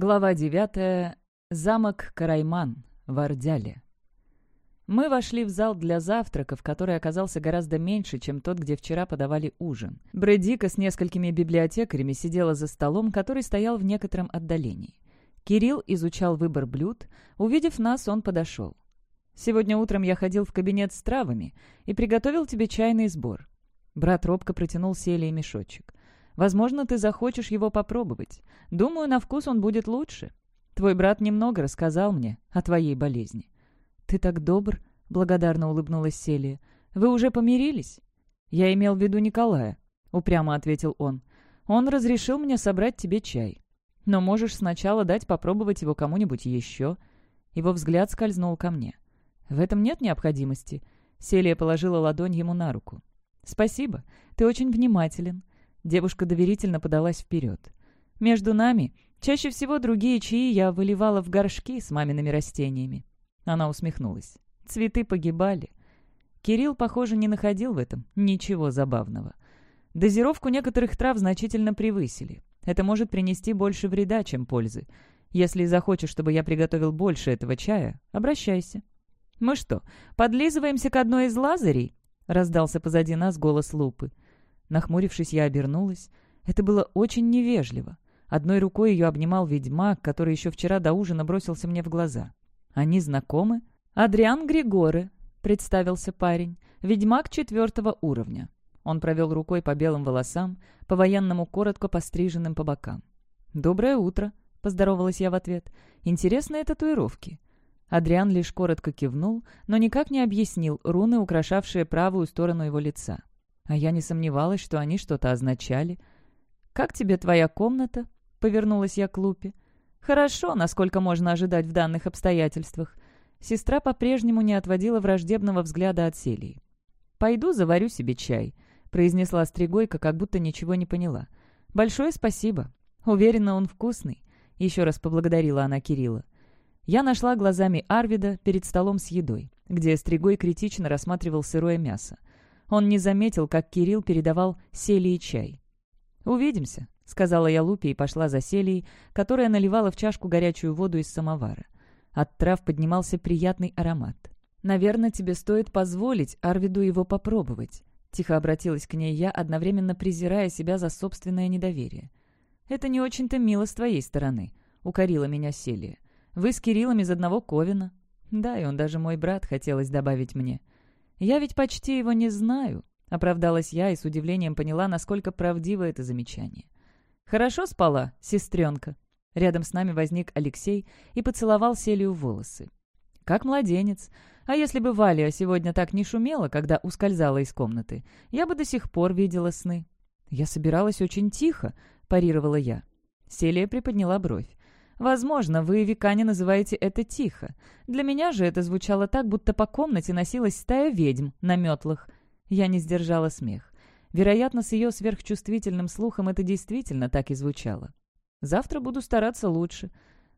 Глава 9. Замок Карайман в Ордяле. Мы вошли в зал для завтраков, который оказался гораздо меньше, чем тот, где вчера подавали ужин. Брэдика с несколькими библиотекарями сидела за столом, который стоял в некотором отдалении. Кирилл изучал выбор блюд. Увидев нас, он подошел. «Сегодня утром я ходил в кабинет с травами и приготовил тебе чайный сбор». Брат робко протянул Селии мешочек. Возможно, ты захочешь его попробовать. Думаю, на вкус он будет лучше. Твой брат немного рассказал мне о твоей болезни». «Ты так добр», — благодарно улыбнулась Селия. «Вы уже помирились?» «Я имел в виду Николая», — упрямо ответил он. «Он разрешил мне собрать тебе чай. Но можешь сначала дать попробовать его кому-нибудь еще». Его взгляд скользнул ко мне. «В этом нет необходимости». Селия положила ладонь ему на руку. «Спасибо. Ты очень внимателен. Девушка доверительно подалась вперед. «Между нами чаще всего другие чаи я выливала в горшки с мамиными растениями». Она усмехнулась. «Цветы погибали». Кирилл, похоже, не находил в этом ничего забавного. Дозировку некоторых трав значительно превысили. Это может принести больше вреда, чем пользы. Если захочешь, чтобы я приготовил больше этого чая, обращайся. «Мы что, подлизываемся к одной из лазарей?» — раздался позади нас голос Лупы. Нахмурившись, я обернулась. Это было очень невежливо. Одной рукой ее обнимал ведьмак, который еще вчера до ужина бросился мне в глаза. «Они знакомы?» «Адриан Григоры», — представился парень. «Ведьмак четвертого уровня». Он провел рукой по белым волосам, по-военному коротко постриженным по бокам. «Доброе утро», — поздоровалась я в ответ. «Интересные татуировки». Адриан лишь коротко кивнул, но никак не объяснил руны, украшавшие правую сторону его лица. А я не сомневалась, что они что-то означали. «Как тебе твоя комната?» — повернулась я к Лупе. «Хорошо, насколько можно ожидать в данных обстоятельствах». Сестра по-прежнему не отводила враждебного взгляда от Селии. «Пойду заварю себе чай», — произнесла Стригойка, как будто ничего не поняла. «Большое спасибо. Уверена, он вкусный», — еще раз поблагодарила она Кирилла. Я нашла глазами Арвида перед столом с едой, где Стригой критично рассматривал сырое мясо. Он не заметил, как Кирилл передавал Селии чай. «Увидимся», — сказала я Лупе и пошла за Селией, которая наливала в чашку горячую воду из самовара. От трав поднимался приятный аромат. «Наверное, тебе стоит позволить Арвиду его попробовать», — тихо обратилась к ней я, одновременно презирая себя за собственное недоверие. «Это не очень-то мило с твоей стороны», — укорила меня Селия. «Вы с Кириллом из одного ковина». «Да, и он даже мой брат, хотелось добавить мне». «Я ведь почти его не знаю», — оправдалась я и с удивлением поняла, насколько правдиво это замечание. «Хорошо спала, сестренка?» Рядом с нами возник Алексей и поцеловал Селию волосы. «Как младенец. А если бы Валя сегодня так не шумела, когда ускользала из комнаты, я бы до сих пор видела сны». «Я собиралась очень тихо», — парировала я. Селия приподняла бровь. Возможно, вы, векане, называете это тихо. Для меня же это звучало так, будто по комнате носилась стая ведьм на метлах. Я не сдержала смех. Вероятно, с ее сверхчувствительным слухом это действительно так и звучало. Завтра буду стараться лучше.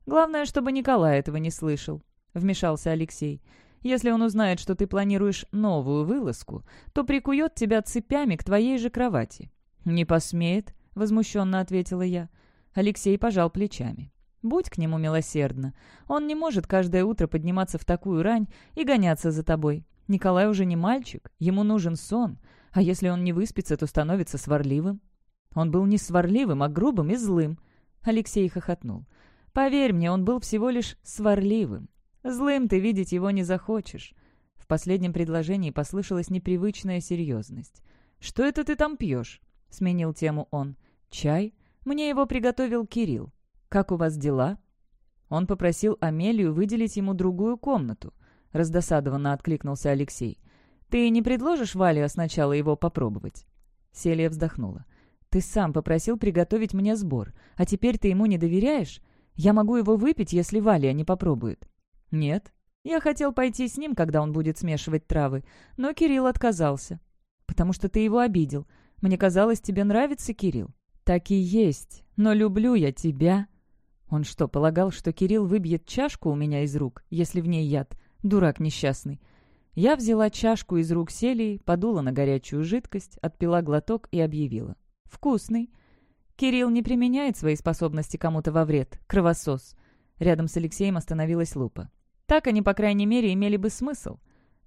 Главное, чтобы Николай этого не слышал», — вмешался Алексей. «Если он узнает, что ты планируешь новую вылазку, то прикует тебя цепями к твоей же кровати». «Не посмеет», — возмущенно ответила я. Алексей пожал плечами. Будь к нему милосердна. Он не может каждое утро подниматься в такую рань и гоняться за тобой. Николай уже не мальчик, ему нужен сон. А если он не выспится, то становится сварливым. Он был не сварливым, а грубым и злым. Алексей хохотнул. Поверь мне, он был всего лишь сварливым. Злым ты видеть его не захочешь. В последнем предложении послышалась непривычная серьезность. «Что это ты там пьешь?» — сменил тему он. «Чай? Мне его приготовил Кирилл. «Как у вас дела?» Он попросил Амелию выделить ему другую комнату. Раздосадованно откликнулся Алексей. «Ты не предложишь Вале сначала его попробовать?» Селия вздохнула. «Ты сам попросил приготовить мне сбор, а теперь ты ему не доверяешь? Я могу его выпить, если Валия не попробует». «Нет. Я хотел пойти с ним, когда он будет смешивать травы, но Кирилл отказался. Потому что ты его обидел. Мне казалось, тебе нравится Кирилл». «Так и есть. Но люблю я тебя», он что, полагал, что Кирилл выбьет чашку у меня из рук, если в ней яд? Дурак несчастный. Я взяла чашку из рук Селии, подула на горячую жидкость, отпила глоток и объявила. «Вкусный». Кирилл не применяет свои способности кому-то во вред. Кровосос. Рядом с Алексеем остановилась Лупа. Так они, по крайней мере, имели бы смысл.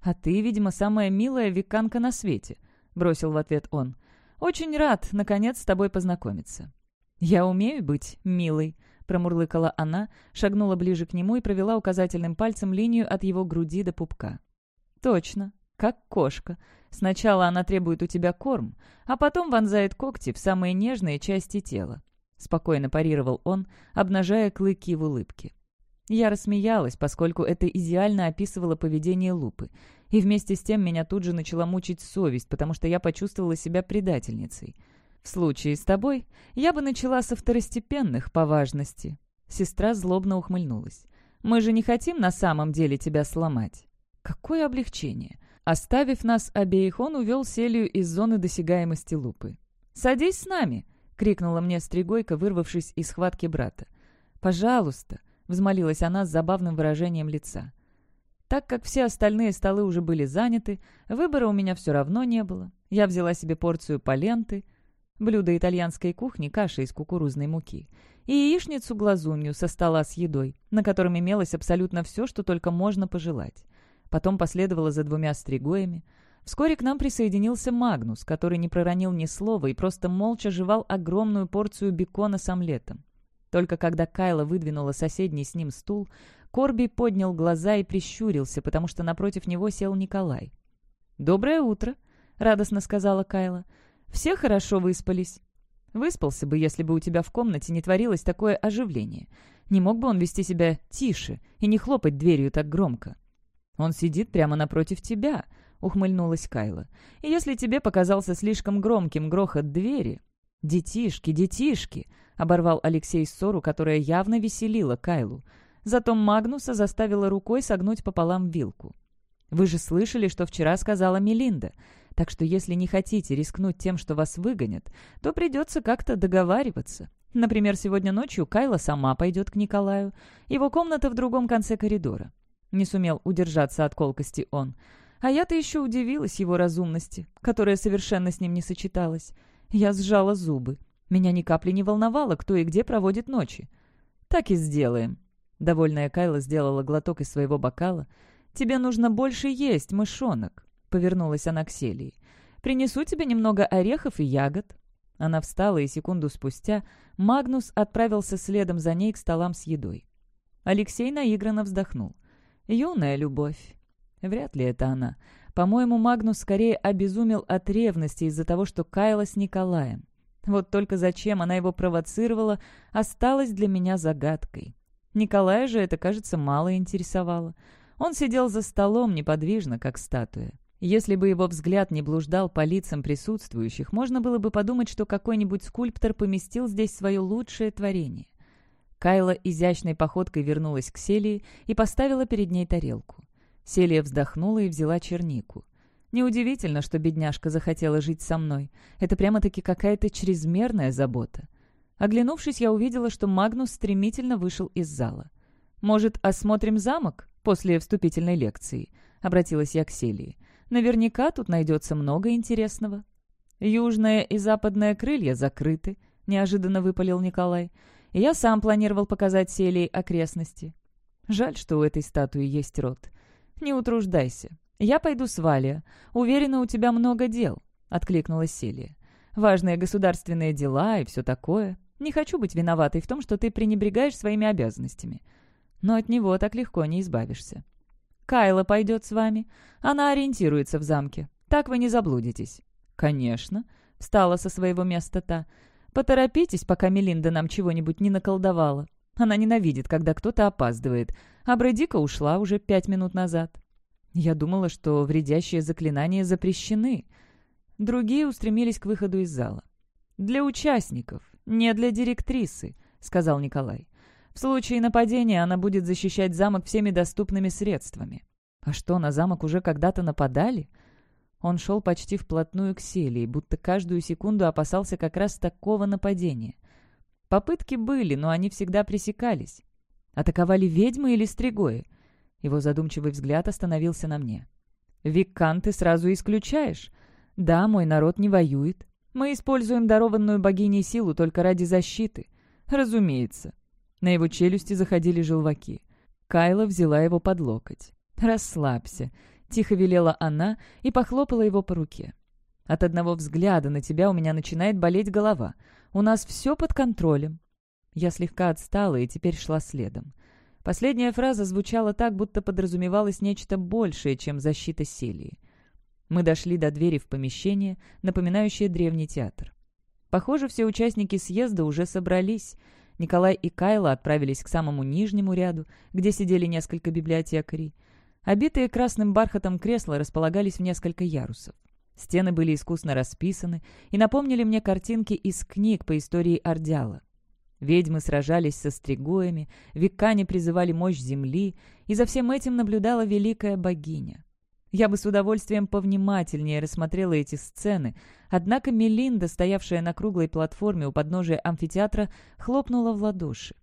«А ты, видимо, самая милая веканка на свете», — бросил в ответ он. «Очень рад, наконец, с тобой познакомиться». «Я умею быть милой», — промурлыкала она, шагнула ближе к нему и провела указательным пальцем линию от его груди до пупка. «Точно, как кошка. Сначала она требует у тебя корм, а потом вонзает когти в самые нежные части тела. Спокойно парировал он, обнажая клыки в улыбке. Я рассмеялась, поскольку это идеально описывало поведение Лупы, и вместе с тем меня тут же начала мучить совесть, потому что я почувствовала себя предательницей. В случае с тобой я бы начала со второстепенных по важности. Сестра злобно ухмыльнулась. Мы же не хотим на самом деле тебя сломать. Какое облегчение! Оставив нас обеих, он увел Селию из зоны досягаемости лупы. «Садись с нами!» — крикнула мне Стригойка, вырвавшись из схватки брата. «Пожалуйста!» — взмолилась она с забавным выражением лица. Так как все остальные столы уже были заняты, выбора у меня все равно не было. Я взяла себе порцию паленты, блюдо итальянской кухни, каша из кукурузной муки, и яичницу-глазунью со стола с едой, на котором имелось абсолютно все, что только можно пожелать. Потом последовало за двумя стригоями. Вскоре к нам присоединился Магнус, который не проронил ни слова и просто молча жевал огромную порцию бекона с омлетом. Только когда Кайла выдвинула соседний с ним стул, Корби поднял глаза и прищурился, потому что напротив него сел Николай. «Доброе утро», — радостно сказала Кайла. «Все хорошо выспались». «Выспался бы, если бы у тебя в комнате не творилось такое оживление. Не мог бы он вести себя тише и не хлопать дверью так громко?» «Он сидит прямо напротив тебя», — ухмыльнулась Кайла. «И если тебе показался слишком громким грохот двери...» «Детишки, детишки!» — оборвал Алексей ссору, которая явно веселила Кайлу. Зато Магнуса заставила рукой согнуть пополам вилку. «Вы же слышали, что вчера сказала Мелинда. Так что если не хотите рискнуть тем, что вас выгонят, то придется как-то договариваться. Например, сегодня ночью Кайла сама пойдет к Николаю. Его комната в другом конце коридора. Не сумел удержаться от колкости он. А я-то еще удивилась его разумности, которая совершенно с ним не сочеталась. Я сжала зубы. Меня ни капли не волновало, кто и где проводит ночи. «Так и сделаем». Довольная Кайла сделала глоток из своего бокала. «Тебе нужно больше есть, мышонок», — повернулась она к Селии. «Принесу тебе немного орехов и ягод». Она встала, и секунду спустя Магнус отправился следом за ней к столам с едой. Алексей наигранно вздохнул. Юная любовь. Вряд ли это она. По-моему, Магнус скорее обезумел от ревности из-за того, что каяла с Николаем. Вот только зачем она его провоцировала, осталось для меня загадкой. Николая же это, кажется, мало интересовало. Он сидел за столом неподвижно, как статуя. Если бы его взгляд не блуждал по лицам присутствующих, можно было бы подумать, что какой-нибудь скульптор поместил здесь свое лучшее творение. Кайла изящной походкой вернулась к Селии и поставила перед ней тарелку. Селия вздохнула и взяла чернику. Неудивительно, что бедняжка захотела жить со мной. Это прямо-таки какая-то чрезмерная забота. Оглянувшись, я увидела, что Магнус стремительно вышел из зала. «Может, осмотрим замок после вступительной лекции?» — обратилась я к Селии. «Наверняка тут найдется много интересного». «Южное и западное крылья закрыты», — неожиданно выпалил Николай. Я сам планировал показать Селии окрестности. Жаль, что у этой статуи есть рот. Не утруждайся. Я пойду с Валия. Уверена, у тебя много дел», — откликнулась Селия. «Важные государственные дела и все такое. Не хочу быть виноватой в том, что ты пренебрегаешь своими обязанностями. Но от него так легко не избавишься. Кайла пойдет с вами. Она ориентируется в замке. Так вы не заблудитесь». «Конечно», — встала со своего места та. Поторопитесь, пока Мелинда нам чего-нибудь не наколдовала. Она ненавидит, когда кто-то опаздывает. А Брэдика ушла уже пять минут назад. Я думала, что вредящие заклинания запрещены. Другие устремились к выходу из зала. «Для участников, не для директрисы», — сказал Николай. «В случае нападения она будет защищать замок всеми доступными средствами». «А что, на замок уже когда-то нападали?» Он шел почти вплотную к Селии, будто каждую секунду опасался как раз такого нападения. Попытки были, но они всегда пресекались. Атаковали ведьмы или стригои? Его задумчивый взгляд остановился на мне. «Виккан ты сразу исключаешь. Да, мой народ не воюет. Мы используем дарованную богиней силу только ради защиты. Разумеется. На его челюсти заходили желваки. Кайла взяла его под локоть. «Расслабься», — тихо велела она и похлопала его по руке. «От одного взгляда на тебя у меня начинает болеть голова. У нас все под контролем». Я слегка отстала и теперь шла следом. Последняя фраза звучала так, будто подразумевалось нечто большее, чем защита Селии. Мы дошли до двери в помещение, напоминающее древний театр. Похоже, все участники съезда уже собрались. Николай и Кайла отправились к самому нижнему ряду, где сидели несколько библиотекарей. Обитые красным бархатом кресла располагались в несколько ярусов. Стены были искусно расписаны и напомнили мне картинки из книг по истории Ордяла. Ведьмы сражались со стригоями, векане призывали мощь земли, и за всем этим наблюдала великая богиня. Я бы с удовольствием повнимательнее рассмотрела эти сцены, однако Мелинда, стоявшая на круглой платформе у подножия амфитеатра, хлопнула в ладоши.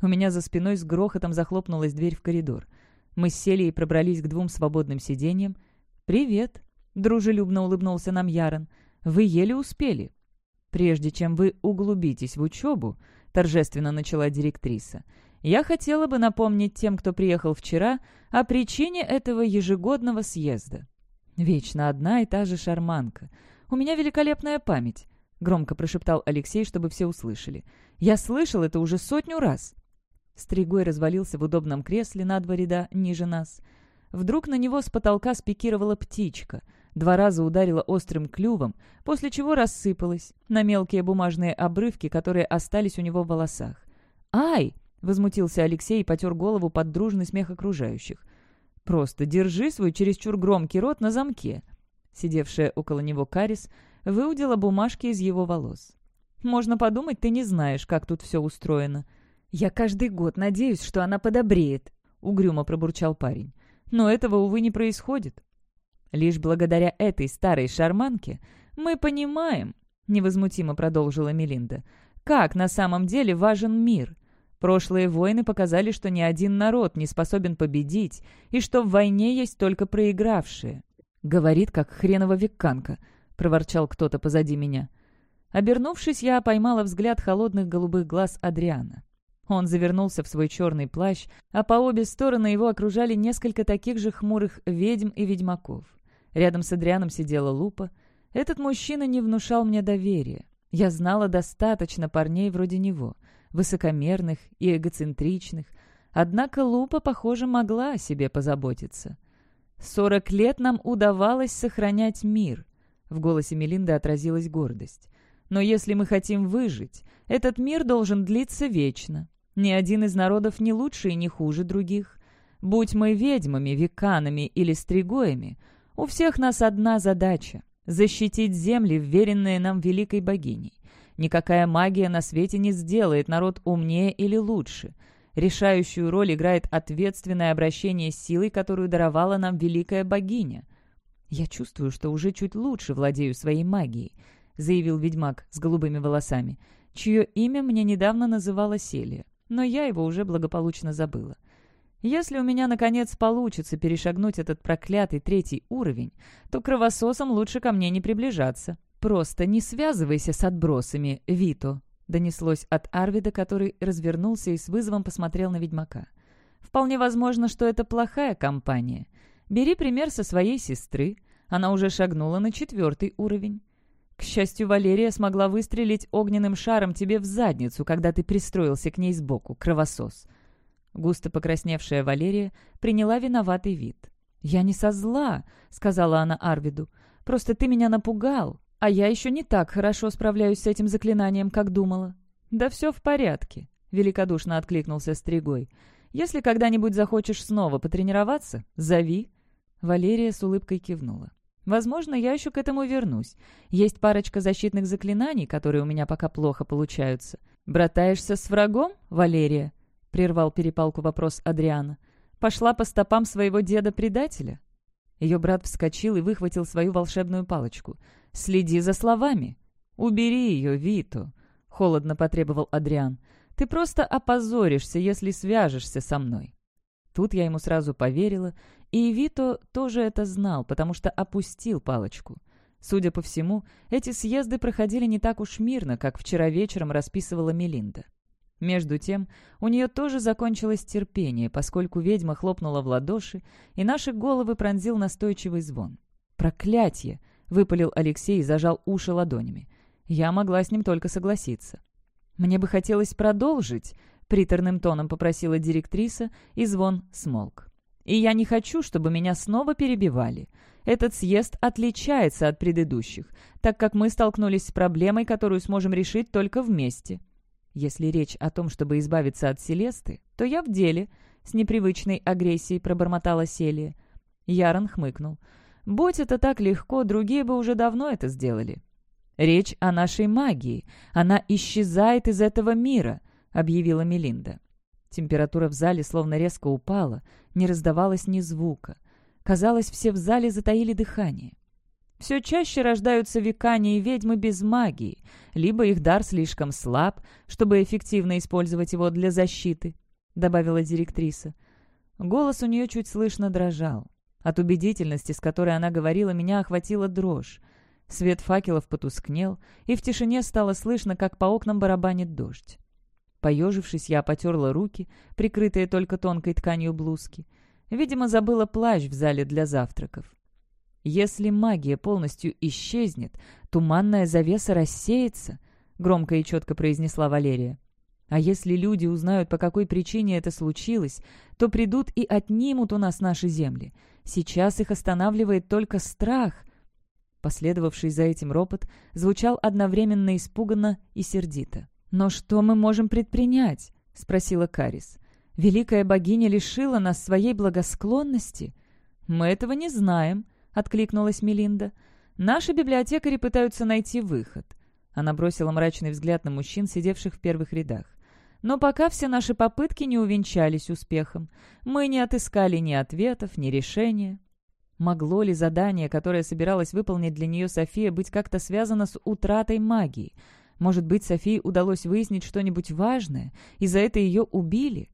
У меня за спиной с грохотом захлопнулась дверь в коридор. Мы сели и пробрались к двум свободным сиденьям. «Привет!» — дружелюбно улыбнулся нам Ярон. «Вы еле успели. Прежде чем вы углубитесь в учебу, — торжественно начала директриса. «Я хотела бы напомнить тем, кто приехал вчера, о причине этого ежегодного съезда. Вечно одна и та же шарманка. У меня великолепная память», — громко прошептал Алексей, чтобы все услышали. «Я слышал это уже сотню раз». Стригой развалился в удобном кресле на два ряда ниже нас. Вдруг на него с потолка спикировала птичка — два раза ударила острым клювом, после чего рассыпалась на мелкие бумажные обрывки, которые остались у него в волосах. «Ай!» — возмутился Алексей и потер голову под дружный смех окружающих. «Просто держи свой чересчур громкий рот на замке». Сидевшая около него Карис выудила бумажки из его волос. «Можно подумать, ты не знаешь, как тут все устроено». «Я каждый год надеюсь, что она подобреет», — угрюмо пробурчал парень. «Но этого, увы, не происходит. Лишь благодаря этой старой шарманке мы понимаем, — невозмутимо продолжила Мелинда, — как на самом деле важен мир. Прошлые войны показали, что ни один народ не способен победить, и что в войне есть только проигравшие. «Говорит, как хренова векканка», — проворчал кто-то позади меня. Обернувшись, я поймала взгляд холодных голубых глаз Адриана. Он завернулся в свой черный плащ, а по обе стороны его окружали несколько таких же хмурых ведьм и ведьмаков. Рядом с Адрианом сидела Лупа. Этот мужчина не внушал мне доверия. Я знала достаточно парней вроде него, высокомерных и эгоцентричных. Однако Лупа, похоже, могла о себе позаботиться. «Сорок лет нам удавалось сохранять мир», — в голосе Мелинды отразилась гордость. «Но если мы хотим выжить, этот мир должен длиться вечно. Ни один из народов не лучше и не хуже других. Будь мы ведьмами, веканами или стригоями, у всех нас одна задача — защитить земли, вверенные нам великой богиней. Никакая магия на свете не сделает народ умнее или лучше. Решающую роль играет ответственное обращение с силой, которую даровала нам великая богиня. «Я чувствую, что уже чуть лучше владею своей магией», — заявил ведьмак с голубыми волосами, чье имя мне недавно называла Селия, но я его уже благополучно забыла. Если у меня, наконец, получится перешагнуть этот проклятый третий уровень, то кровососам лучше ко мне не приближаться. Просто не связывайся с отбросами, Вито», — донеслось от Арвида, который развернулся и с вызовом посмотрел на ведьмака. «Вполне возможно, что это плохая компания. Бери пример со своей сестры. Она уже шагнула на четвертый уровень. К счастью, Валерия смогла выстрелить огненным шаром тебе в задницу, когда ты пристроился к ней сбоку, кровосос. Густо покрасневшая Валерия приняла виноватый вид. «Я не со зла», — сказала она Арвиду. «Просто ты меня напугал, а я еще не так хорошо справляюсь с этим заклинанием, как думала». «Да все в порядке», — великодушно откликнулся Стригой. «Если когда-нибудь захочешь снова потренироваться, зови». Валерия с улыбкой кивнула. «Возможно, я еще к этому вернусь. Есть парочка защитных заклинаний, которые у меня пока плохо получаются. Братаешься с врагом, Валерия?» — прервал перепалку вопрос Адриана. «Пошла по стопам своего деда-предателя?» Ее брат вскочил и выхватил свою волшебную палочку. «Следи за словами!» «Убери ее, Виту!» — холодно потребовал Адриан. «Ты просто опозоришься, если свяжешься со мной!» Тут я ему сразу поверила, и Вито тоже это знал, потому что опустил палочку. Судя по всему, эти съезды проходили не так уж мирно, как вчера вечером расписывала Мелинда. Между тем, у нее тоже закончилось терпение, поскольку ведьма хлопнула в ладоши, и наши головы пронзил настойчивый звон. «Проклятье!» — выпалил Алексей и зажал уши ладонями. Я могла с ним только согласиться. «Мне бы хотелось продолжить», — приторным тоном попросила директриса, и звон смолк. «И я не хочу, чтобы меня снова перебивали. Этот съезд отличается от предыдущих, так как мы столкнулись с проблемой, которую сможем решить только вместе». Если речь о том, чтобы избавиться от Селесты, то я в деле, — с непривычной агрессией пробормотала Селия. Ярон хмыкнул. «Будь это так легко, другие бы уже давно это сделали». «Речь о нашей магии. Она исчезает из этого мира», — объявила Мелинда. Температура в зале словно резко упала, не раздавалось ни звука. Казалось, все в зале затаили дыхание. Все чаще рождаются векане и ведьмы без магии, либо их дар слишком слаб, чтобы эффективно использовать его для защиты», — добавила директриса. Голос у нее чуть слышно дрожал. От убедительности, с которой она говорила, меня охватила дрожь. Свет факелов потускнел, и в тишине стало слышно, как по окнам барабанит дождь. Поежившись, я потерла руки, прикрытые только тонкой тканью блузки. Видимо, забыла плащ в зале для завтраков. «Если магия полностью исчезнет, туманная завеса рассеется», — громко и четко произнесла Валерия. «А если люди узнают, по какой причине это случилось, то придут и отнимут у нас наши земли. Сейчас их останавливает только страх». Последовавший за этим ропот звучал одновременно испуганно и сердито. «Но что мы можем предпринять?» — спросила Карис. «Великая богиня лишила нас своей благосклонности?» «Мы этого не знаем», — откликнулась Мелинда. «Наши библиотекари пытаются найти выход». Она бросила мрачный взгляд на мужчин, сидевших в первых рядах. «Но пока все наши попытки не увенчались успехом. Мы не отыскали ни ответов, ни решения». Могло ли задание, которое собиралась выполнить для нее София, быть как-то связано с утратой магии? Может быть, Софии удалось выяснить что-нибудь важное, и за это ее убили?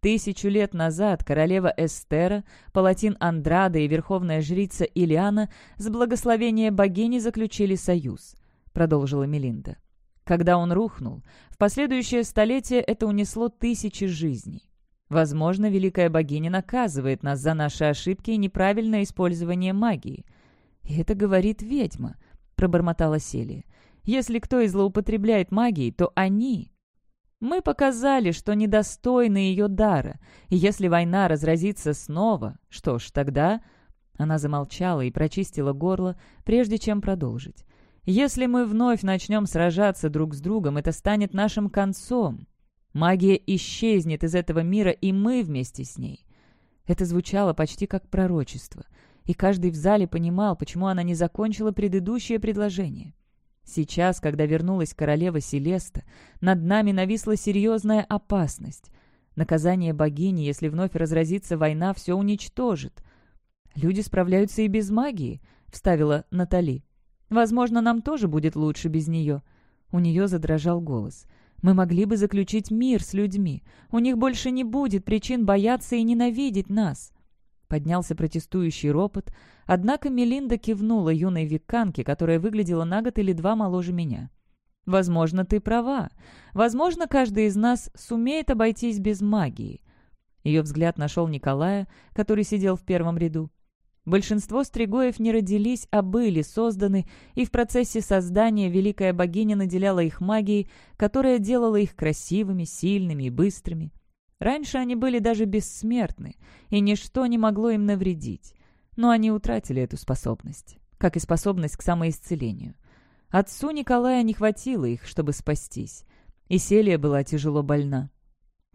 Тысячу лет назад королева Эстера, палатин Андрада и верховная жрица Илиана с благословения богини заключили союз, продолжила Мелинда. Когда он рухнул, в последующее столетие это унесло тысячи жизней. Возможно, великая богиня наказывает нас за наши ошибки и неправильное использование магии. «И это говорит ведьма», — пробормотала Селия. «Если кто и злоупотребляет магией, то они...» Мы показали, что недостойны ее дара, и если война разразится снова, что ж, тогда...» Она замолчала и прочистила горло, прежде чем продолжить. «Если мы вновь начнем сражаться друг с другом, это станет нашим концом. Магия исчезнет из этого мира, и мы вместе с ней». Это звучало почти как пророчество, и каждый в зале понимал, почему она не закончила предыдущее предложение. Сейчас, когда вернулась королева Селеста, над нами нависла серьезная опасность. Наказание богини, если вновь разразится война, все уничтожит. «Люди справляются и без магии», — вставила Натали. «Возможно, нам тоже будет лучше без нее». У нее задрожал голос. «Мы могли бы заключить мир с людьми. У них больше не будет причин бояться и ненавидеть нас». Поднялся протестующий ропот, однако Мелинда кивнула юной веканке, которая выглядела на год или два моложе меня. «Возможно, ты права. Возможно, каждый из нас сумеет обойтись без магии». Ее взгляд нашел Николая, который сидел в первом ряду. Большинство стригоев не родились, а были созданы, и в процессе создания великая богиня наделяла их магией, которая делала их красивыми, сильными и быстрыми. Раньше они были даже бессмертны, и ничто не могло им навредить. Но они утратили эту способность, как и способность к самоисцелению. Отцу Николая не хватило их, чтобы спастись, и Селия была тяжело больна.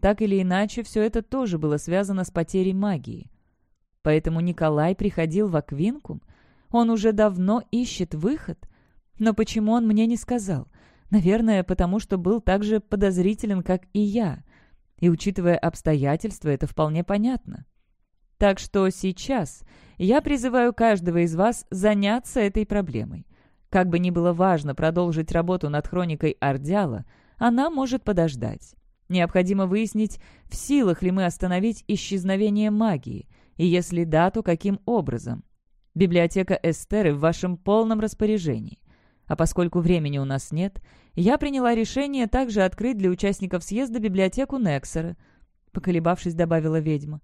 Так или иначе, все это тоже было связано с потерей магии. Поэтому Николай приходил в Аквинкум. Он уже давно ищет выход. Но почему он мне не сказал? Наверное, потому что был так же подозрителен, как и я. И, учитывая обстоятельства, это вполне понятно. Так что сейчас я призываю каждого из вас заняться этой проблемой. Как бы ни было важно продолжить работу над хроникой Ордяла, она может подождать. Необходимо выяснить, в силах ли мы остановить исчезновение магии, и если да, то каким образом. Библиотека Эстеры в вашем полном распоряжении. А поскольку времени у нас нет, я приняла решение также открыть для участников съезда библиотеку Нексера», — поколебавшись, добавила ведьма.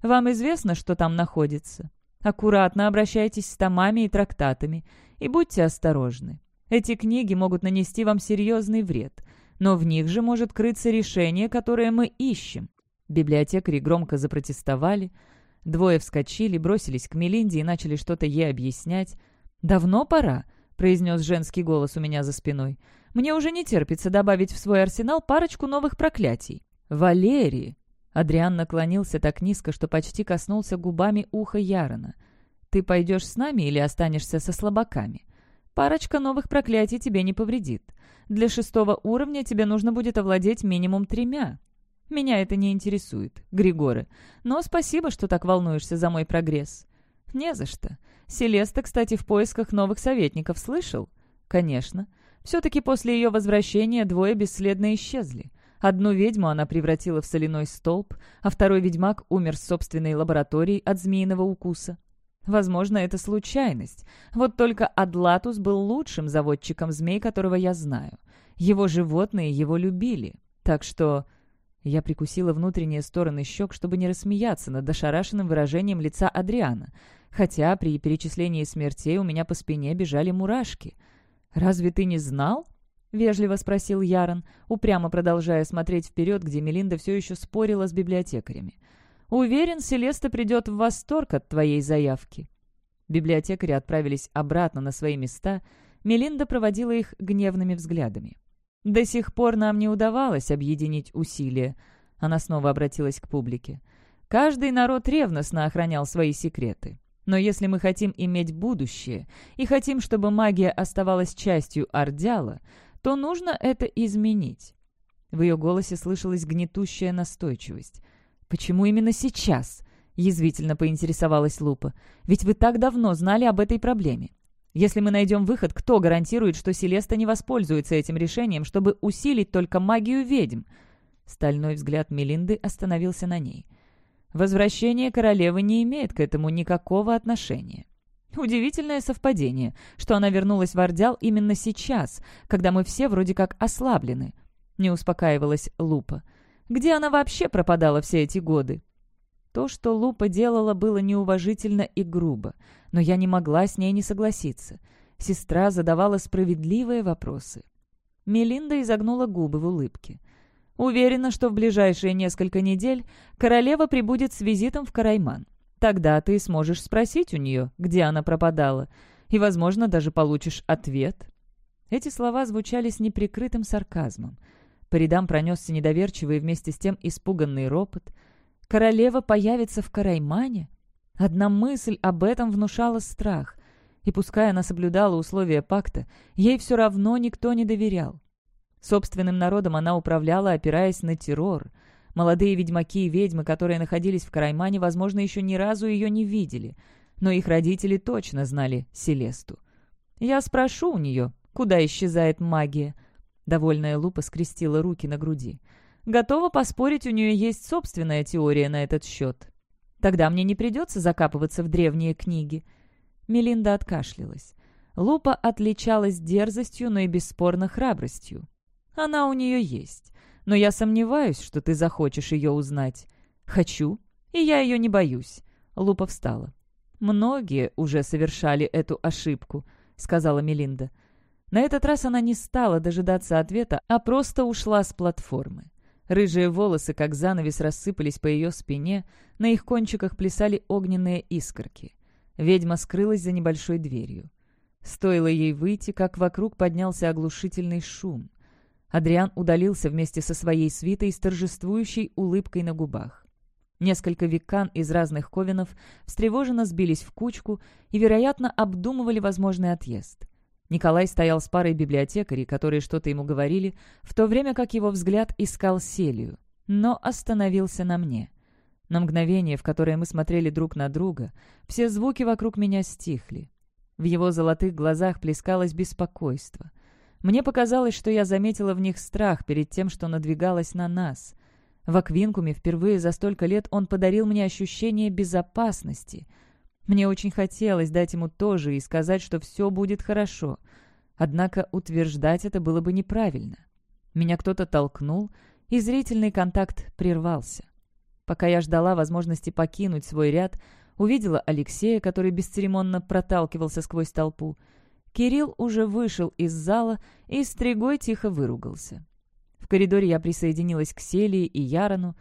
«Вам известно, что там находится? Аккуратно обращайтесь с томами и трактатами, и будьте осторожны. Эти книги могут нанести вам серьезный вред, но в них же может крыться решение, которое мы ищем». Библиотекари громко запротестовали. Двое вскочили, бросились к Мелинде и начали что-то ей объяснять. «Давно пора», произнес женский голос у меня за спиной. «Мне уже не терпится добавить в свой арсенал парочку новых проклятий». «Валерий!» Адриан наклонился так низко, что почти коснулся губами уха Ярона. «Ты пойдешь с нами или останешься со слабаками? Парочка новых проклятий тебе не повредит. Для шестого уровня тебе нужно будет овладеть минимум тремя. Меня это не интересует, Григоры, но спасибо, что так волнуешься за мой прогресс». «Не за что. Селеста, кстати, в поисках новых советников слышал? Конечно. Все-таки после ее возвращения двое бесследно исчезли. Одну ведьму она превратила в соляной столб, а второй ведьмак умер в собственной лаборатории от змеиного укуса. Возможно, это случайность. Вот только Адлатус был лучшим заводчиком змей, которого я знаю. Его животные его любили. Так что... Я прикусила внутренние стороны щек, чтобы не рассмеяться над ошарашенным выражением лица Адриана — хотя при перечислении смертей у меня по спине бежали мурашки. «Разве ты не знал?» — вежливо спросил Ярон, упрямо продолжая смотреть вперед, где Мелинда все еще спорила с библиотекарями. «Уверен, Селеста придет в восторг от твоей заявки». Библиотекари отправились обратно на свои места, Мелинда проводила их гневными взглядами. «До сих пор нам не удавалось объединить усилия», — она снова обратилась к публике. «Каждый народ ревностно охранял свои секреты. Но если мы хотим иметь будущее и хотим, чтобы магия оставалась частью Ордяла, то нужно это изменить». В ее голосе слышалась гнетущая настойчивость. «Почему именно сейчас?» — язвительно поинтересовалась Лупа. «Ведь вы так давно знали об этой проблеме. Если мы найдем выход, кто гарантирует, что Селеста не воспользуется этим решением, чтобы усилить только магию ведьм?» Стальной взгляд Мелинды остановился на ней — Возвращение королевы не имеет к этому никакого отношения. Удивительное совпадение, что она вернулась в Ордял именно сейчас, когда мы все вроде как ослаблены. Не успокаивалась Лупа. Где она вообще пропадала все эти годы? То, что Лупа делала, было неуважительно и грубо, но я не могла с ней не согласиться. Сестра задавала справедливые вопросы. Мелинда изогнула губы в улыбке. Уверена, что в ближайшие несколько недель королева прибудет с визитом в Карайман. Тогда ты сможешь спросить у нее, где она пропадала, и, возможно, даже получишь ответ». Эти слова звучали с неприкрытым сарказмом. По рядам пронесся недоверчивый и вместе с тем испуганный ропот. «Королева появится в Караймане?» Одна мысль об этом внушала страх. И пускай она соблюдала условия пакта, ей все равно никто не доверял. Собственным народом она управляла, опираясь на террор. Молодые ведьмаки и ведьмы, которые находились в Караймане, возможно, еще ни разу ее не видели, но их родители точно знали Селесту. «Я спрошу у нее, куда исчезает магия?» Довольная Лупа скрестила руки на груди. «Готова поспорить, у нее есть собственная теория на этот счет. Тогда мне не придется закапываться в древние книги». Мелинда откашлялась. Лупа отличалась дерзостью, но и бесспорно храбростью. Она у нее есть. Но я сомневаюсь, что ты захочешь ее узнать. Хочу, и я ее не боюсь». Лупа встала. «Многие уже совершали эту ошибку», — сказала Мелинда. На этот раз она не стала дожидаться ответа, а просто ушла с платформы. Рыжие волосы, как занавес, рассыпались по ее спине, на их кончиках плясали огненные искорки. Ведьма скрылась за небольшой дверью. Стоило ей выйти, как вокруг поднялся оглушительный шум. Адриан удалился вместе со своей свитой с торжествующей улыбкой на губах. Несколько векан из разных ковенов встревоженно сбились в кучку и, вероятно, обдумывали возможный отъезд. Николай стоял с парой библиотекарей, которые что-то ему говорили, в то время как его взгляд искал Селию, но остановился на мне. На мгновение, в которое мы смотрели друг на друга, все звуки вокруг меня стихли. В его золотых глазах плескалось беспокойство. Мне показалось, что я заметила в них страх перед тем, что надвигалось на нас. В Аквинкуме впервые за столько лет он подарил мне ощущение безопасности. Мне очень хотелось дать ему тоже и сказать, что все будет хорошо. Однако утверждать это было бы неправильно. Меня кто-то толкнул, и зрительный контакт прервался. Пока я ждала возможности покинуть свой ряд, увидела Алексея, который бесцеремонно проталкивался сквозь толпу. Кирилл уже вышел из зала и стригой тихо выругался. В коридоре я присоединилась к Селии и Ярону.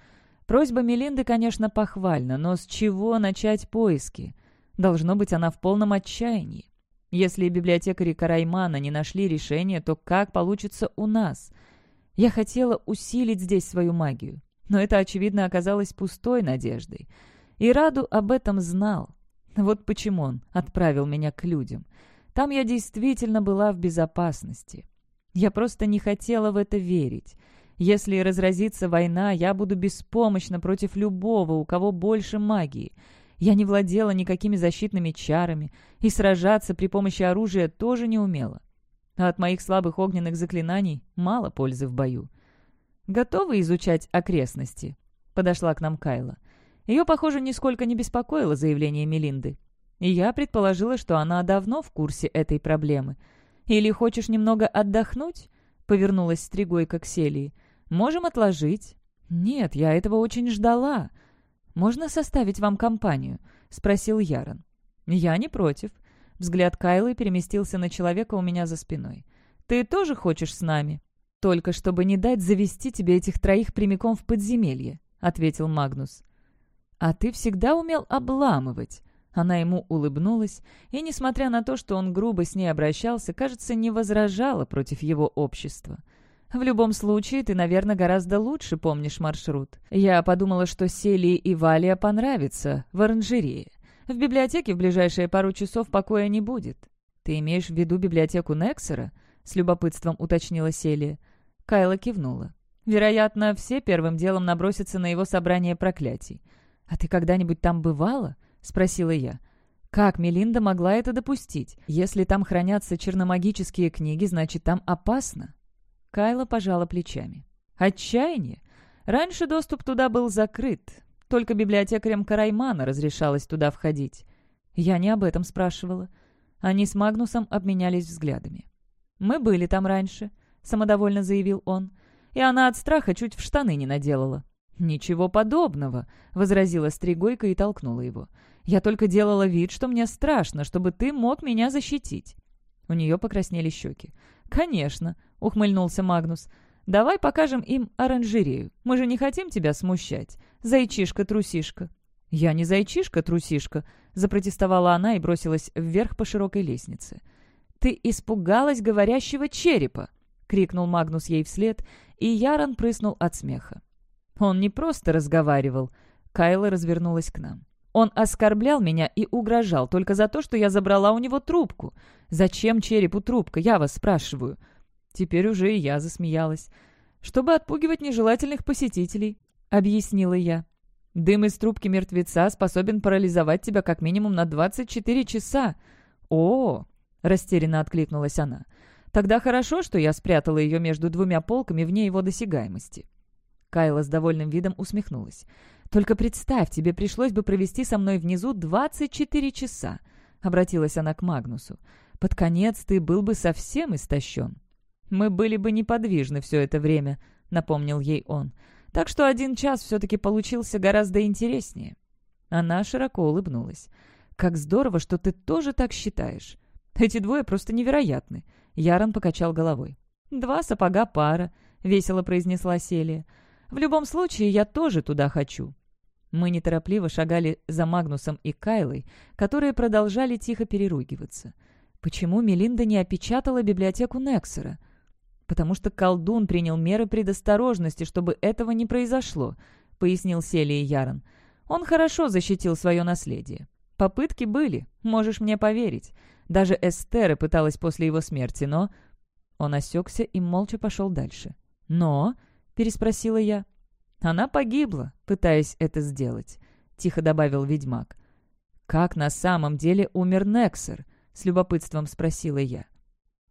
Просьба Мелинды, конечно, похвальна, но с чего начать поиски? Должно быть, она в полном отчаянии. Если библиотекари Караймана не нашли решения, то как получится у нас? Я хотела усилить здесь свою магию, но это, очевидно, оказалось пустой надеждой. И Раду об этом знал. Вот почему он отправил меня к людям. Там я действительно была в безопасности. Я просто не хотела в это верить. Если разразится война, я буду беспомощна против любого, у кого больше магии — я не владела никакими защитными чарами и сражаться при помощи оружия тоже не умела. А от моих слабых огненных заклинаний мало пользы в бою. «Готовы изучать окрестности?» — подошла к нам Кайла. Ее, похоже, нисколько не беспокоило заявление Мелинды. И я предположила, что она давно в курсе этой проблемы. «Или хочешь немного отдохнуть?» — повернулась Стригойка к Селии. «Можем отложить». «Нет, я этого очень ждала», «Можно составить вам компанию?» — спросил Ярон. «Я не против». Взгляд Кайлы переместился на человека у меня за спиной. «Ты тоже хочешь с нами?» «Только чтобы не дать завести тебе этих троих прямиком в подземелье», — ответил Магнус. «А ты всегда умел обламывать». Она ему улыбнулась, и, несмотря на то, что он грубо с ней обращался, кажется, не возражала против его общества. В любом случае, ты, наверное, гораздо лучше помнишь маршрут. Я подумала, что Селии и Валия понравится в оранжерее. В библиотеке в ближайшие пару часов покоя не будет. Ты имеешь в виду библиотеку Нексера? С любопытством уточнила Селия. Кайла кивнула. Вероятно, все первым делом набросятся на его собрание проклятий. «А ты когда-нибудь там бывала?» — спросила я. Как Мелинда могла это допустить? Если там хранятся черномагические книги, значит, там опасно. Кайла пожала плечами. «Отчаяние? Раньше доступ туда был закрыт. Только библиотекарям Караймана разрешалось туда входить. Я не об этом спрашивала. Они с Магнусом обменялись взглядами. «Мы были там раньше», — самодовольно заявил он. «И она от страха чуть в штаны не наделала». «Ничего подобного», — возразила Стригойка и толкнула его. «Я только делала вид, что мне страшно, чтобы ты мог меня защитить». У нее покраснели щеки. «Конечно», — ухмыльнулся Магнус. «Давай покажем им оранжерею. Мы же не хотим тебя смущать. Зайчишка-трусишка». «Я не зайчишка-трусишка», — запротестовала она и бросилась вверх по широкой лестнице. «Ты испугалась говорящего черепа!» — крикнул Магнус ей вслед, и Ярон прыснул от смеха. Он не просто разговаривал. Кайла развернулась к нам. Он оскорблял меня и угрожал только за то, что я забрала у него трубку. Зачем черепу трубка, я вас спрашиваю. Теперь уже и я засмеялась. «Чтобы отпугивать нежелательных посетителей», — объяснила я. «Дым из трубки мертвеца способен парализовать тебя как минимум на 24 часа». «О!» — растерянно откликнулась она. «Тогда хорошо, что я спрятала ее между двумя полками вне его досягаемости». Кайла с довольным видом усмехнулась. «Только представь, тебе пришлось бы провести со мной внизу 24 часа», — обратилась она к Магнусу. «Под конец ты был бы совсем истощен». «Мы были бы неподвижны все это время», — напомнил ей он. «Так что один час все-таки получился гораздо интереснее». Она широко улыбнулась. «Как здорово, что ты тоже так считаешь. Эти двое просто невероятны». Ярон покачал головой. «Два сапога пара», — весело произнесла Селия. «В любом случае, я тоже туда хочу». Мы неторопливо шагали за Магнусом и Кайлой, которые продолжали тихо переругиваться. Почему Мелинда не опечатала библиотеку Нексера? «Потому что колдун принял меры предосторожности, чтобы этого не произошло», — пояснил Селия Ярон. «Он хорошо защитил свое наследие. Попытки были, можешь мне поверить. Даже Эстера пыталась после его смерти, но...» Он осекся и молча пошел дальше. «Но?» — переспросила я. «Она погибла, пытаясь это сделать», — тихо добавил ведьмак. «Как на самом деле умер Нексер?» — с любопытством спросила я.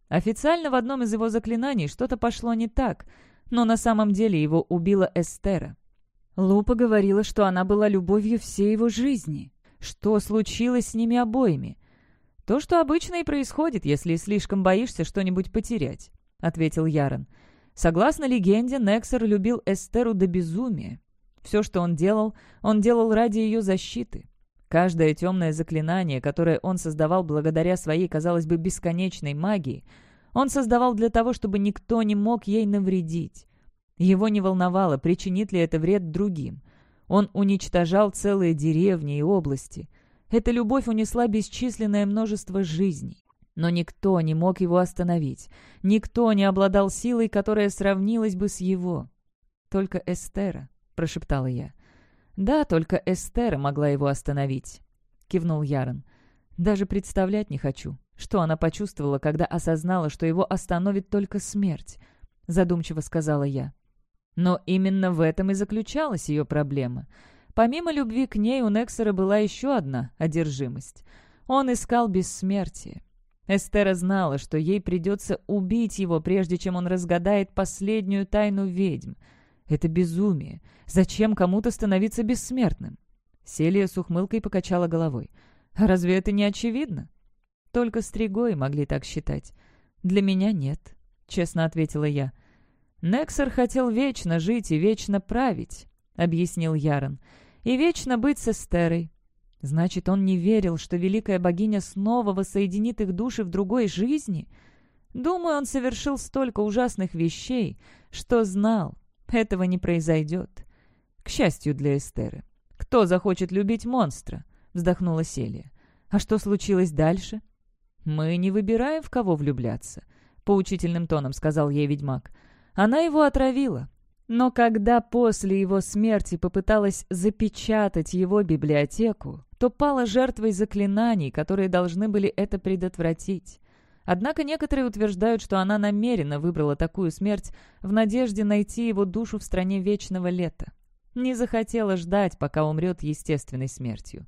Официально в одном из его заклинаний что-то пошло не так, но на самом деле его убила Эстера. Лупа говорила, что она была любовью всей его жизни. Что случилось с ними обоими? То, что обычно и происходит, если слишком боишься что-нибудь потерять, — ответил Ярон. Согласно легенде, Нексер любил Эстеру до безумия. Все, что он делал, он делал ради ее защиты. Каждое темное заклинание, которое он создавал благодаря своей, казалось бы, бесконечной магии, он создавал для того, чтобы никто не мог ей навредить. Его не волновало, причинит ли это вред другим. Он уничтожал целые деревни и области. Эта любовь унесла бесчисленное множество жизней. Но никто не мог его остановить. Никто не обладал силой, которая сравнилась бы с его. «Только Эстера», — прошептала я. «Да, только Эстера могла его остановить», — кивнул Ярон. «Даже представлять не хочу, что она почувствовала, когда осознала, что его остановит только смерть», — задумчиво сказала я. Но именно в этом и заключалась ее проблема. Помимо любви к ней у Нексера была еще одна одержимость. Он искал бессмертие. Эстера знала, что ей придется убить его, прежде чем он разгадает последнюю тайну ведьм — это безумие. Зачем кому-то становиться бессмертным? Селия с ухмылкой покачала головой. А разве это не очевидно? Только стригои могли так считать. Для меня нет, честно ответила я. Нексер хотел вечно жить и вечно править, объяснил Ярон. И вечно быть с Эстерой. Значит, он не верил, что великая богиня снова воссоединит их души в другой жизни? Думаю, он совершил столько ужасных вещей, что знал, этого не произойдет. К счастью для Эстеры. Кто захочет любить монстра? Вздохнула Селия. А что случилось дальше? Мы не выбираем, в кого влюбляться. Поучительным тоном сказал ей ведьмак. Она его отравила. Но когда после его смерти попыталась запечатать его библиотеку, то пала жертвой заклинаний, которые должны были это предотвратить. Однако некоторые утверждают, что она намеренно выбрала такую смерть в надежде найти его душу в стране вечного лета. Не захотела ждать, пока умрет естественной смертью.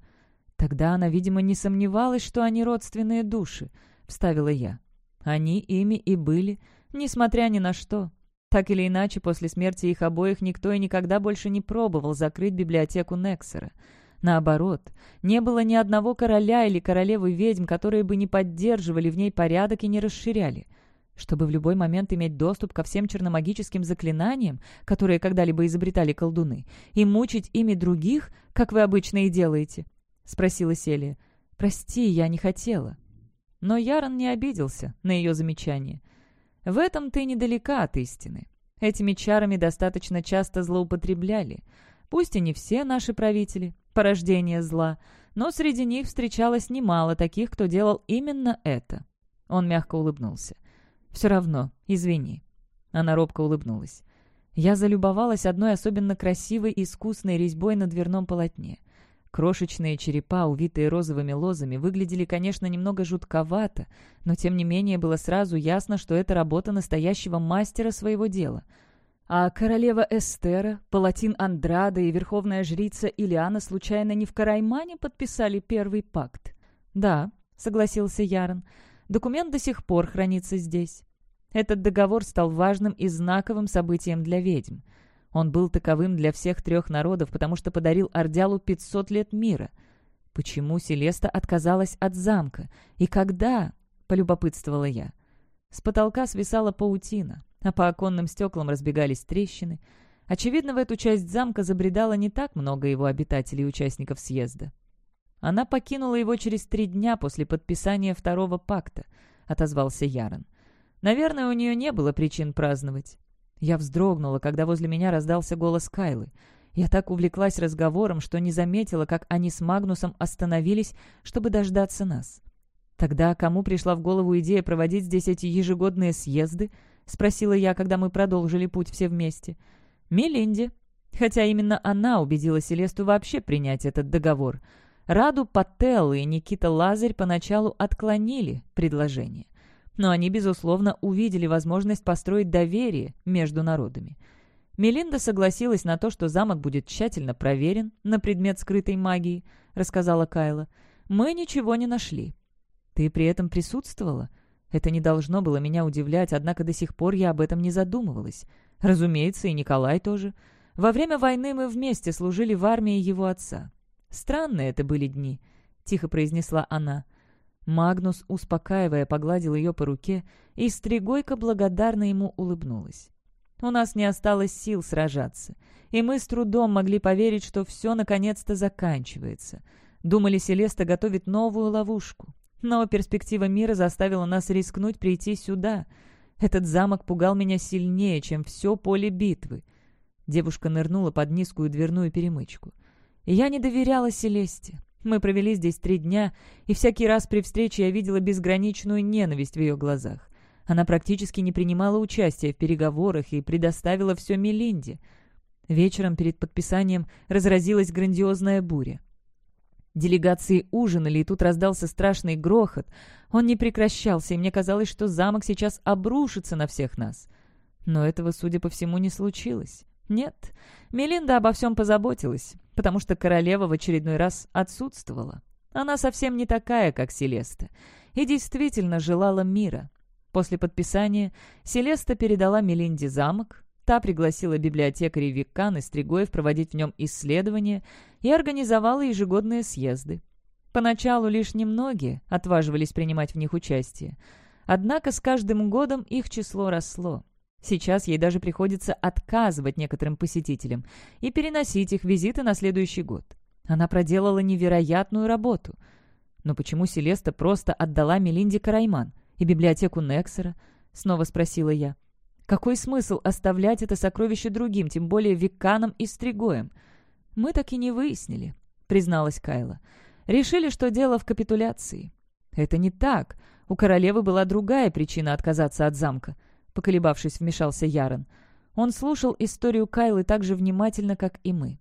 Тогда она, видимо, не сомневалась, что они родственные души, — вставила я. Они ими и были, несмотря ни на что. Так или иначе, после смерти их обоих никто и никогда больше не пробовал закрыть библиотеку Нексера — Наоборот, не было ни одного короля или королевы ведьм, которые бы не поддерживали в ней порядок и не расширяли. Чтобы в любой момент иметь доступ ко всем черномагическим заклинаниям, которые когда-либо изобретали колдуны, и мучить ими других, как вы обычно и делаете? — спросила Селия. «Прости, я не хотела». Но Ярон не обиделся на ее замечание. «В этом ты недалека от истины. Этими чарами достаточно часто злоупотребляли. Пусть и не все наши правители, порождение зла, но среди них встречалось немало таких, кто делал именно это. Он мягко улыбнулся. «Все равно, извини». Она робко улыбнулась. Я залюбовалась одной особенно красивой и искусной резьбой на дверном полотне. Крошечные черепа, увитые розовыми лозами, выглядели, конечно, немного жутковато, но тем не менее было сразу ясно, что это работа настоящего мастера своего дела — а королева Эстера, палатин Андрада и верховная жрица Илиана случайно не в Караймане подписали первый пакт? Да, согласился Ярон. Документ до сих пор хранится здесь. Этот договор стал важным и знаковым событием для ведьм. Он был таковым для всех трех народов, потому что подарил Ордялу 500 лет мира. Почему Селеста отказалась от замка? И когда? — полюбопытствовала я. С потолка свисала паутина а по оконным стеклам разбегались трещины. Очевидно, в эту часть замка забредало не так много его обитателей и участников съезда. «Она покинула его через три дня после подписания второго пакта», — отозвался Ярон. «Наверное, у нее не было причин праздновать». Я вздрогнула, когда возле меня раздался голос Кайлы. Я так увлеклась разговором, что не заметила, как они с Магнусом остановились, чтобы дождаться нас. Тогда кому пришла в голову идея проводить здесь эти ежегодные съезды —— спросила я, когда мы продолжили путь все вместе. «Мелинде». Хотя именно она убедила Селесту вообще принять этот договор. Раду Паттелл и Никита Лазарь поначалу отклонили предложение. Но они, безусловно, увидели возможность построить доверие между народами. Мелинда согласилась на то, что замок будет тщательно проверен на предмет скрытой магии, рассказала Кайла. «Мы ничего не нашли». «Ты при этом присутствовала?» Это не должно было меня удивлять, однако до сих пор я об этом не задумывалась. Разумеется, и Николай тоже. Во время войны мы вместе служили в армии его отца. Странные это были дни», — тихо произнесла она. Магнус, успокаивая, погладил ее по руке, и Стригойка благодарно ему улыбнулась. У нас не осталось сил сражаться, и мы с трудом могли поверить, что все наконец-то заканчивается. Думали, Селеста готовит новую ловушку. Но перспектива мира заставила нас рискнуть прийти сюда. Этот замок пугал меня сильнее, чем все поле битвы. Девушка нырнула под низкую дверную перемычку. Я не доверяла Селесте. Мы провели здесь три дня, и всякий раз при встрече я видела безграничную ненависть в ее глазах. Она практически не принимала участия в переговорах и предоставила все Мелинде. Вечером перед подписанием разразилась грандиозная буря. Делегации ужинали, и тут раздался страшный грохот. Он не прекращался, и мне казалось, что замок сейчас обрушится на всех нас. Но этого, судя по всему, не случилось. Нет, Мелинда обо всем позаботилась, потому что королева в очередной раз отсутствовала. Она совсем не такая, как Селеста, и действительно желала мира. После подписания Селеста передала Мелинде замок, та пригласила библиотекарей Виккан и Стригоев проводить в нем исследования и организовала ежегодные съезды. Поначалу лишь немногие отваживались принимать в них участие. Однако с каждым годом их число росло. Сейчас ей даже приходится отказывать некоторым посетителям и переносить их визиты на следующий год. Она проделала невероятную работу. Но почему Селеста просто отдала Мелинде Карайман? и библиотеку Нексера?» — снова спросила я. «Какой смысл оставлять это сокровище другим, тем более Виканом и Стригоем?» «Мы так и не выяснили», — призналась Кайла. «Решили, что дело в капитуляции». «Это не так. У королевы была другая причина отказаться от замка», — поколебавшись, вмешался Ярон. Он слушал историю Кайлы так же внимательно, как и мы.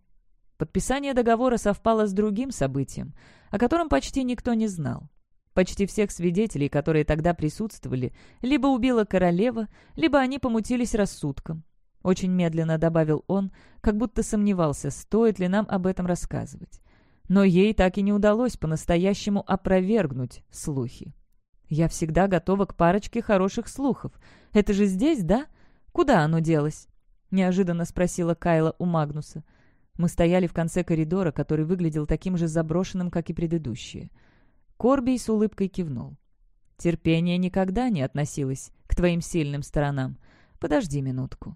Подписание договора совпало с другим событием, о котором почти никто не знал. Почти всех свидетелей, которые тогда присутствовали, либо убила королева, либо они помутились рассудком. Очень медленно добавил он, как будто сомневался, стоит ли нам об этом рассказывать. Но ей так и не удалось по-настоящему опровергнуть слухи. «Я всегда готова к парочке хороших слухов. Это же здесь, да? Куда оно делось?» — неожиданно спросила Кайла у Магнуса. Мы стояли в конце коридора, который выглядел таким же заброшенным, как и предыдущие. Корбий с улыбкой кивнул. «Терпение никогда не относилось к твоим сильным сторонам. Подожди минутку».